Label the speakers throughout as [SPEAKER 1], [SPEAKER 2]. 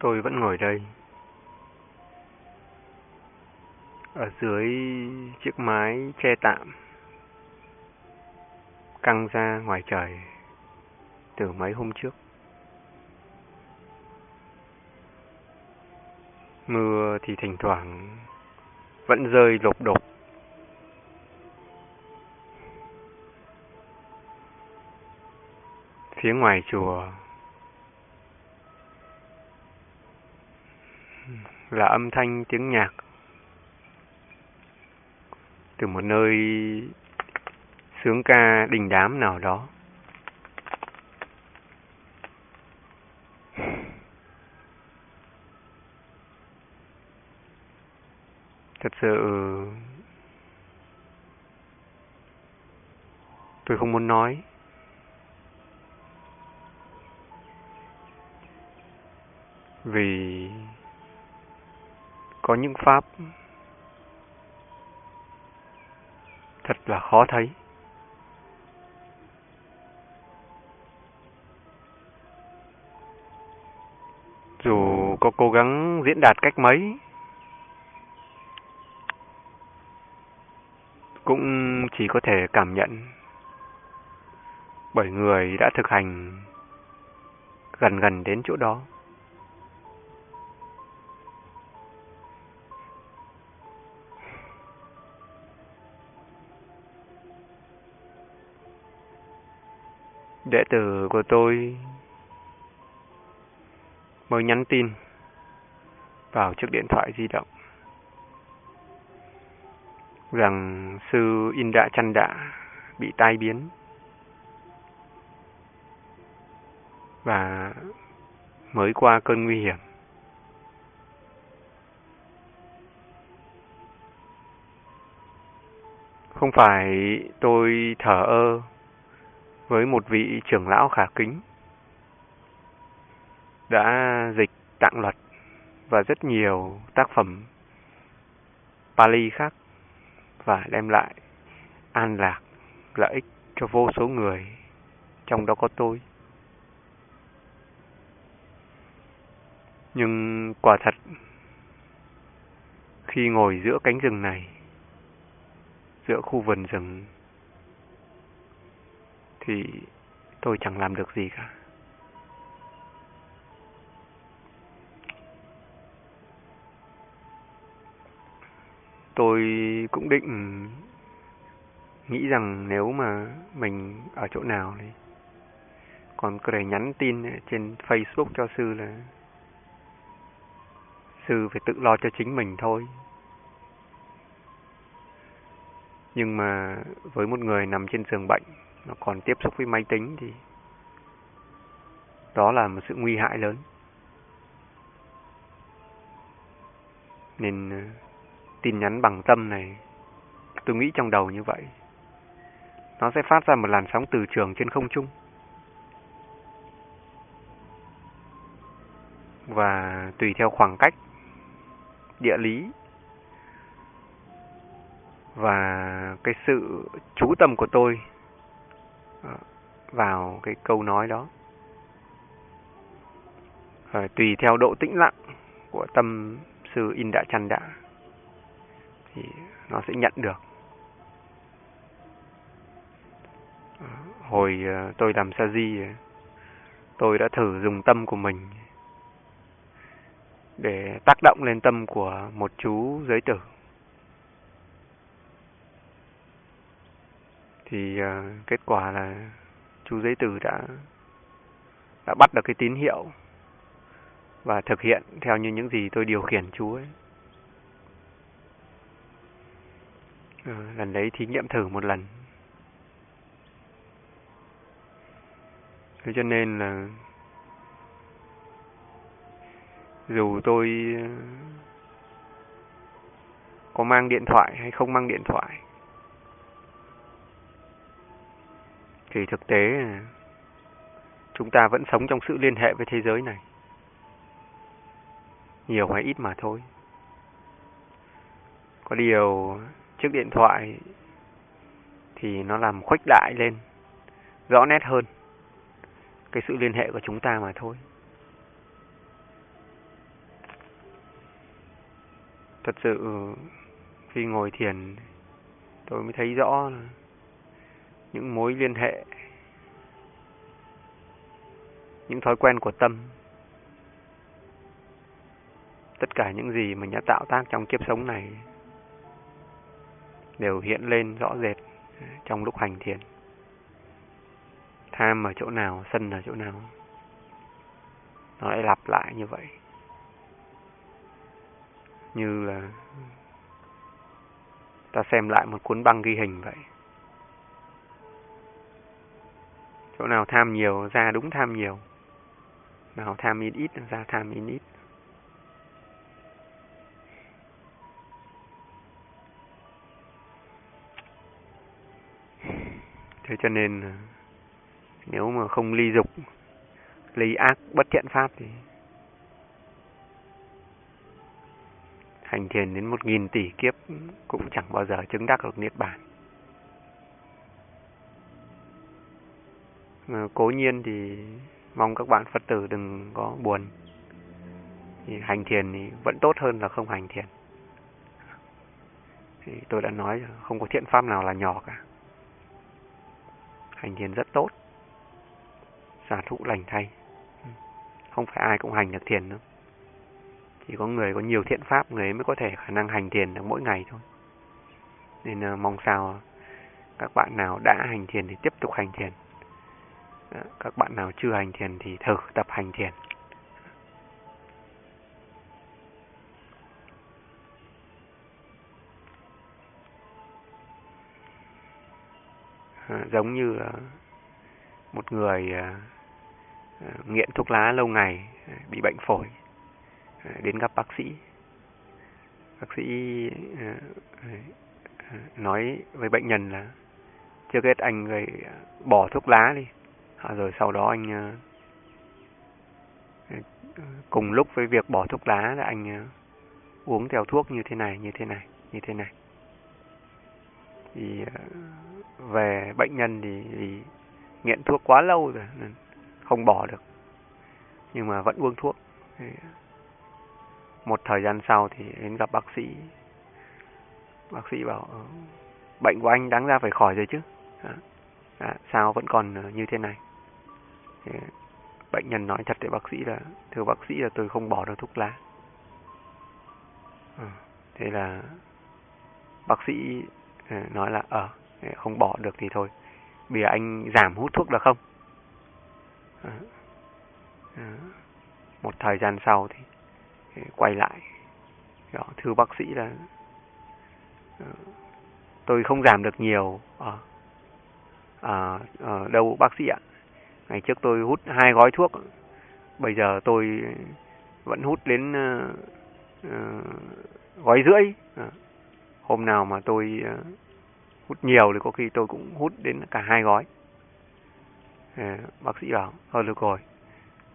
[SPEAKER 1] tôi vẫn ngồi đây. Ở dưới chiếc mái che tạm, căng ra ngoài trời từ mấy hôm trước. Mưa thì thỉnh thoảng vẫn rơi lột đột Phía ngoài chùa là âm thanh tiếng nhạc từ một nơi sướng ca đình đám nào đó. Thật sự, tôi không muốn nói. Vì có những pháp thật là khó thấy. Dù có cố gắng diễn đạt cách mấy, cũng chỉ có thể cảm nhận bởi người đã thực hành gần gần đến chỗ đó. Đệ tử của tôi mới nhắn tin vào chiếc điện thoại di động rằng sư In Đạ Chăn Đạ bị tai biến và mới qua cơn nguy hiểm. Không phải tôi thở ơ với một vị trưởng lão khả kính đã dịch tạng luật và rất nhiều tác phẩm Pali khác và đem lại an lạc, lợi ích cho vô số người, trong đó có tôi. Nhưng quả thật, khi ngồi giữa cánh rừng này, giữa khu vườn rừng, thì tôi chẳng làm được gì cả. Tôi cũng định nghĩ rằng nếu mà mình ở chỗ nào thì còn có thể nhắn tin trên Facebook cho sư là sư phải tự lo cho chính mình thôi. Nhưng mà với một người nằm trên giường bệnh nó còn tiếp xúc với máy tính thì đó là một sự nguy hại lớn. Nên ờ, tin nhắn bằng tâm này tôi nghĩ trong đầu như vậy. Nó sẽ phát ra một làn sóng từ trường trên không trung. Và tùy theo khoảng cách, địa lý và cái sự chú tâm của tôi Ờ, vào cái câu nói đó. Rồi tùy theo độ tĩnh lặng của tâm sư In Đạ Chăn đã, thì nó sẽ nhận được. Ờ, hồi tôi làm sa di tôi đã thử dùng tâm của mình để tác động lên tâm của một chú giới tử. Thì uh, kết quả là chú giấy tử đã đã bắt được cái tín hiệu và thực hiện theo như những gì tôi điều khiển chú ấy. Ừ, lần đấy thí nghiệm thử một lần. Thế cho nên là dù tôi ờ, có mang điện thoại hay không mang điện thoại thì thực tế chúng ta vẫn sống trong sự liên hệ với thế giới này. Nhiều hay ít mà thôi. Có điều chiếc điện thoại thì nó làm khuếch đại lên, rõ nét hơn cái sự liên hệ của chúng ta mà thôi. thật sự khi ngồi thiền tôi mới thấy rõ những mối liên hệ, những thói quen của tâm, tất cả những gì mình đã tạo tác trong kiếp sống này đều hiện lên rõ rệt trong lúc hành thiền. Tham ở chỗ nào, sân ở chỗ nào, nó lại lặp lại như vậy. Như là ta xem lại một cuốn băng ghi hình vậy. Chỗ nào tham nhiều, ra đúng tham nhiều. Nào, tham ít ít, ra tham ít ít. Thế cho nên ờ, nếu mà không ly dục, ly ác, bất thiện pháp thì hành thiền đến một nghìn tỷ kiếp cũng chẳng bao giờ chứng đắc được niết bàn. Cố nhiên thì mong các bạn phật tử đừng có buồn. Thì hành thiền thì vẫn tốt hơn là không hành thiền. Thì tôi đã nói không có thiện pháp nào là nhỏ cả. Hành thiền rất tốt. Giả thụ lành thay. Không phải ai cũng hành được thiền đâu. Chỉ có người có nhiều thiện pháp, người ấy mới có thể khả năng hành thiền được mỗi ngày thôi. Nên ờ, mong sao các bạn nào đã hành thiền thì tiếp tục hành thiền các bạn nào chưa hành thiền thì thử tập hành thiền. À, giống như à, một người à, à, nghiện thuốc lá lâu ngày à, bị bệnh phổi đến gặp bác sĩ. Bác sĩ nói với bệnh nhân là trước hết anh người bỏ thuốc lá đi À, rồi sau đó anh ờ, cùng lúc với việc bỏ thuốc lá là anh ờ, uống theo thuốc như thế này như thế này như thế này. Thì ờ, về bệnh nhân thì, thì nghiện thuốc quá lâu rồi nên không bỏ được. Nhưng mà vẫn uống thuốc. Một thời gian sau thì đến gặp bác sĩ. Bác sĩ bảo bệnh của anh đáng ra phải khỏi rồi chứ. À, sao vẫn còn như thế này? Ừ. bệnh nhân nói thật với bác sĩ là thưa bác sĩ là tôi không bỏ được thuốc lá. Ừ. Thế là bác sĩ ừ, nói là ở ờ, không bỏ được thì thôi bây giờ anh giảm hút thuốc được không? Một thời gian sau thì, quay lại. Đó, thưa bác sĩ là tôi không giảm được nhiều à, à, à, đâu bác sĩ ạ ngày trước tôi hút hai gói thuốc bây giờ tôi vẫn hút đến uh, uh, gói rưỡi. À. hôm nào mà tôi uh, hút nhiều thì có khi tôi cũng hút đến cả hai gói. À, bác sĩ bảo thôi được rồi.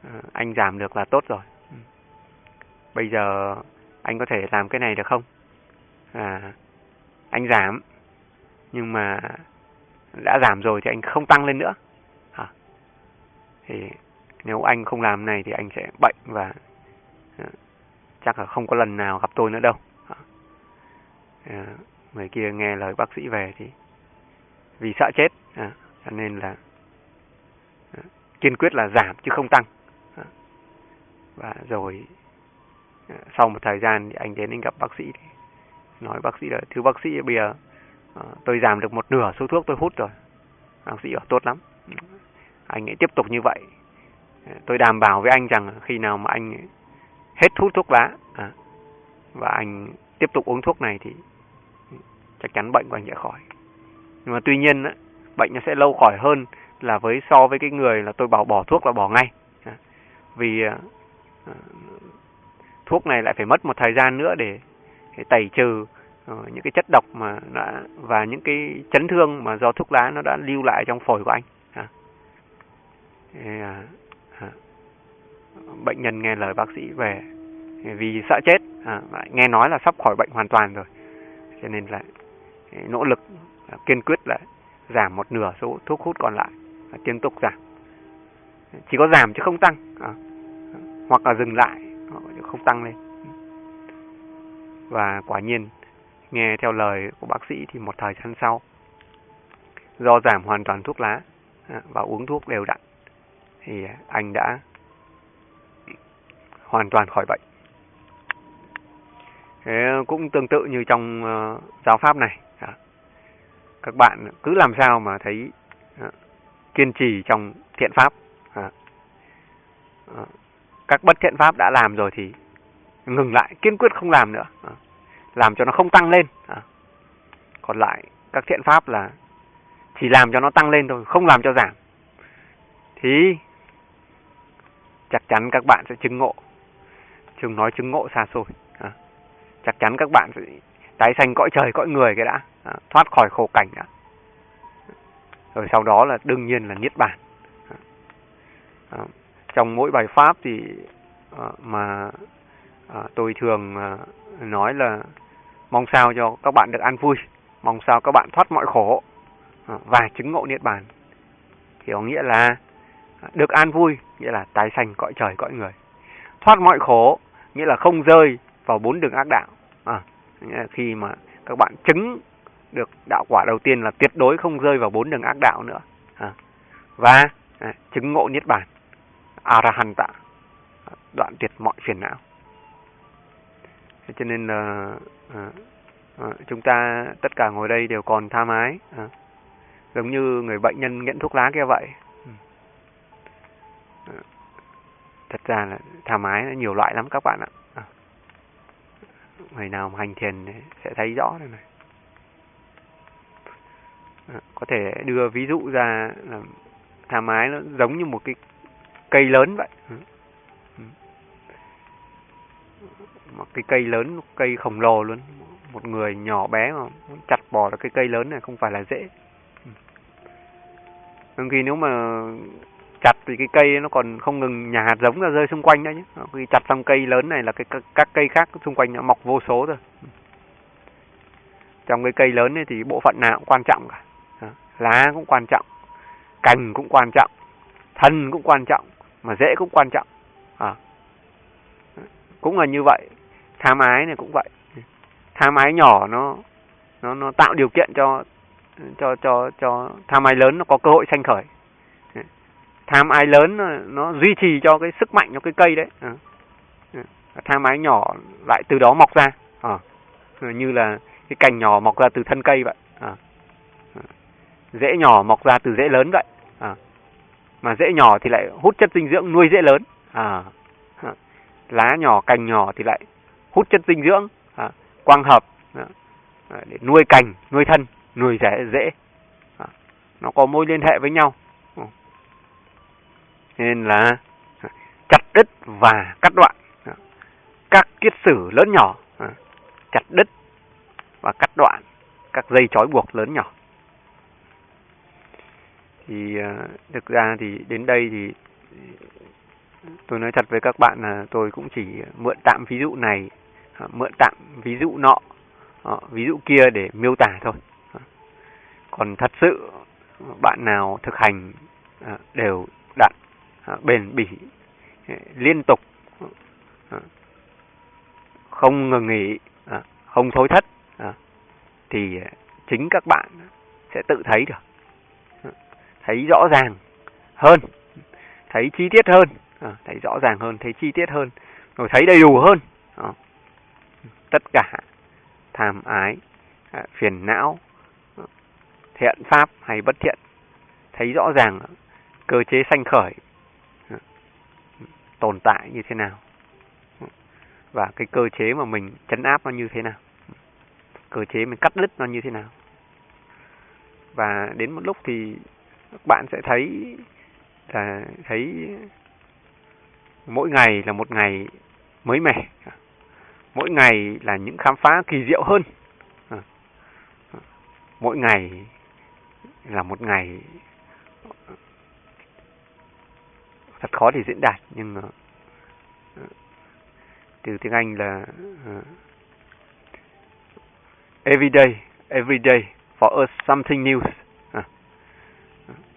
[SPEAKER 1] À, anh giảm được là tốt rồi. Ừ. Bây giờ anh có thể làm cái này được không? À, anh giảm nhưng mà đã giảm rồi thì anh không tăng lên nữa thì nếu anh không làm này thì anh sẽ bệnh và ờ, chắc là không có lần nào gặp tôi nữa đâu. Ờ, người kia nghe lời bác sĩ về thì vì sợ chết ờ, cho nên là kiên quyết là giảm chứ không tăng. Và rồi sau một thời gian thì anh đến anh gặp bác sĩ thì nói bác sĩ là, thưa bác sĩ, bây giờ tôi giảm được một nửa số thuốc tôi hút rồi. Bác sĩ bảo, tốt lắm anh ấy tiếp tục như vậy. Ờ, tôi đảm bảo với anh rằng khi nào mà anh hết hút thuốc lá à, và anh tiếp tục uống thuốc này thì chắc chắn bệnh của anh sẽ khỏi. Nhưng mà tuy nhiên bệnh nó sẽ lâu khỏi hơn là với so với cái người là tôi bảo bỏ thuốc là bỏ ngay. À, vì à, à, thuốc này lại phải mất một thời gian nữa để, để tẩy trừ ờ, những cái chất độc mà đã, và những cái chấn thương mà do thuốc lá nó đã lưu lại trong phổi của anh. À, à, bệnh nhân nghe lời bác sĩ về vì sợ chết à, nghe nói là sắp khỏi bệnh hoàn toàn rồi. Cho nên là nỗ lực kiên quyết là giảm một nửa số thuốc hút còn lại và tiếp tục giảm. Chỉ có giảm chứ không tăng à, hoặc là dừng lại không tăng lên. Và quả nhiên nghe theo lời của bác sĩ thì một thời gian sau do giảm hoàn toàn thuốc lá à, và uống thuốc đều đặn thì anh đã hoàn toàn khỏi bệnh. Thế cũng tương tự như trong uh, giáo pháp này. Dạ. Các bạn cứ làm sao mà thấy uh, kiên trì trong thiện pháp. Dạ. Ờ, các bất thiện pháp đã làm rồi thì ngừng lại, kiên quyết không làm nữa. Dạ. Làm cho nó không tăng lên. Còn lại các thiện pháp là chỉ làm cho nó tăng lên thôi, không làm cho giảm. Thì chắc chắn các bạn sẽ chứng ngộ trường nói chứng ngộ xa xôi. À, chắc chắn các bạn sẽ tái sanh cõi trời cõi người cái đã, à, thoát khỏi khổ cảnh đã. Rồi sau đó là đương nhiên là niết bàn. À, à trong mỗi bài pháp thì à, mà à, tôi thường à, nói là mong sao cho các bạn được an vui, mong sao các bạn thoát mọi khổ à, và chứng ngộ niết bàn. Thì có nghĩa là được an vui, nghĩa là tái sanh cõi trời cõi người. Thoát mọi khổ nghĩa là không rơi vào bốn đường ác đạo. À, khi mà các bạn chứng được đạo quả đầu tiên là tuyệt đối không rơi vào bốn đường ác đạo nữa. À, và à, chứng ngộ niết bàn, arahanta, đoạn tuyệt mọi phiền não. Thế cho nên là à, à, chúng ta tất cả ngồi đây đều còn tha mái, à, giống như người bệnh nhân nghiện thuốc lá kia vậy. Thật ra là tha mái nó nhiều loại lắm các bạn ạ. À. người nào mà hành thiền sẽ thấy rõ đây này. À, có thể đưa ví dụ ra là tha mái nó giống như một cái cây lớn vậy. Ừ. Ừ. Một cái cây lớn một cây khổng lồ luôn. Một người nhỏ bé mà chặt bỏ được cái cây lớn này không phải là dễ. Ừ. Đôi khi nếu mà chặt thì cái cây nó còn không ngừng nhà hạt giống ra rơi xung quanh nữa nhé. Khi chặt xong cây lớn này là cái các cây khác xung quanh nó mọc vô số rồi. Trong cái cây lớn ấy thì bộ phận nào cũng quan trọng cả. Lá cũng quan trọng, cành cũng quan trọng, thân cũng quan trọng, mà rễ cũng quan trọng. À. cũng là như vậy tham ái này cũng vậy. Tham ái nhỏ nó nó nó tạo điều kiện cho cho cho cho tham ái lớn nó có cơ hội sanh khởi tham ái lớn ờ, nó duy trì cho cái sức mạnh cho cái cây đấy à. tham ái nhỏ lại từ đó mọc ra à. như là cái cành nhỏ mọc ra từ thân cây vậy à. rễ nhỏ mọc ra từ rễ lớn vậy à. mà rễ nhỏ thì lại hút chất dinh dưỡng nuôi rễ lớn à. lá nhỏ, cành nhỏ thì lại hút chất dinh dưỡng à. quang hợp à. để nuôi cành, nuôi thân, nuôi rễ rễ à. nó có mối liên hệ với nhau nên là chặt đứt và cắt đoạn. Các kiết sử lớn nhỏ chặt đứt và cắt đoạn các dây trói buộc lớn nhỏ. Thì à, thực ra thì đến đây thì tôi nói thật với các bạn là tôi cũng chỉ mượn tạm ví dụ này, mượn tạm ví dụ nọ ờ, ví dụ kia để miêu tả thôi. Còn thật sự bạn nào thực hành à, đều đạt À, bền bỉ à, liên tục à, không ngừng nghỉ không thối thất thì chính các bạn sẽ tự thấy được thấy rõ ràng hơn, thấy chi tiết hơn thấy rõ ràng hơn, thấy chi tiết hơn, rồi thấy đầy đủ hơn tất cả tham ái phiền não thiện pháp hay bất thiện, thấy rõ ràng cơ chế sanh khởi tồn tại như thế nào. Và cái cơ chế mà mình chấn áp nó như thế nào. Cơ chế mình cắt đứt nó như thế nào. Và đến một lúc thì các bạn sẽ thấy là thấy mỗi ngày là một ngày mới mẻ. Mỗi ngày là những khám phá kỳ diệu hơn. Mỗi ngày là một ngày thật khó để diễn đạt nhưng uh, từ tiếng Anh là uh, every day, every day for us something new. À,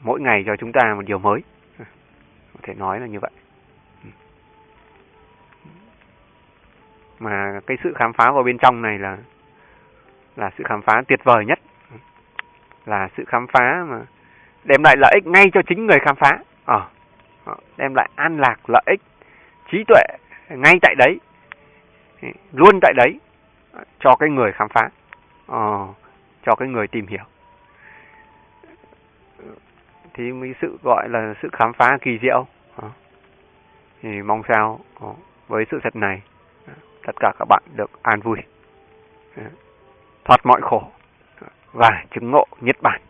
[SPEAKER 1] mỗi ngày cho chúng ta một điều mới. À, có thể nói là như vậy. Ừ. mà cái sự khám phá vào bên trong này là là sự khám phá tuyệt vời nhất là sự khám phá mà đem lại lợi ích ngay cho chính người khám phá ờ đem lại an lạc lợi ích trí tuệ ngay tại đấy luôn tại đấy cho cái người khám phá ờ, cho cái người tìm hiểu. Thì mới sự gọi là sự khám phá kỳ diệu. Ờ. Thì mong sao ờ, với sự thật này ờ, tất cả các bạn được an vui thoát mọi khổ và chứng ngộ nhất bản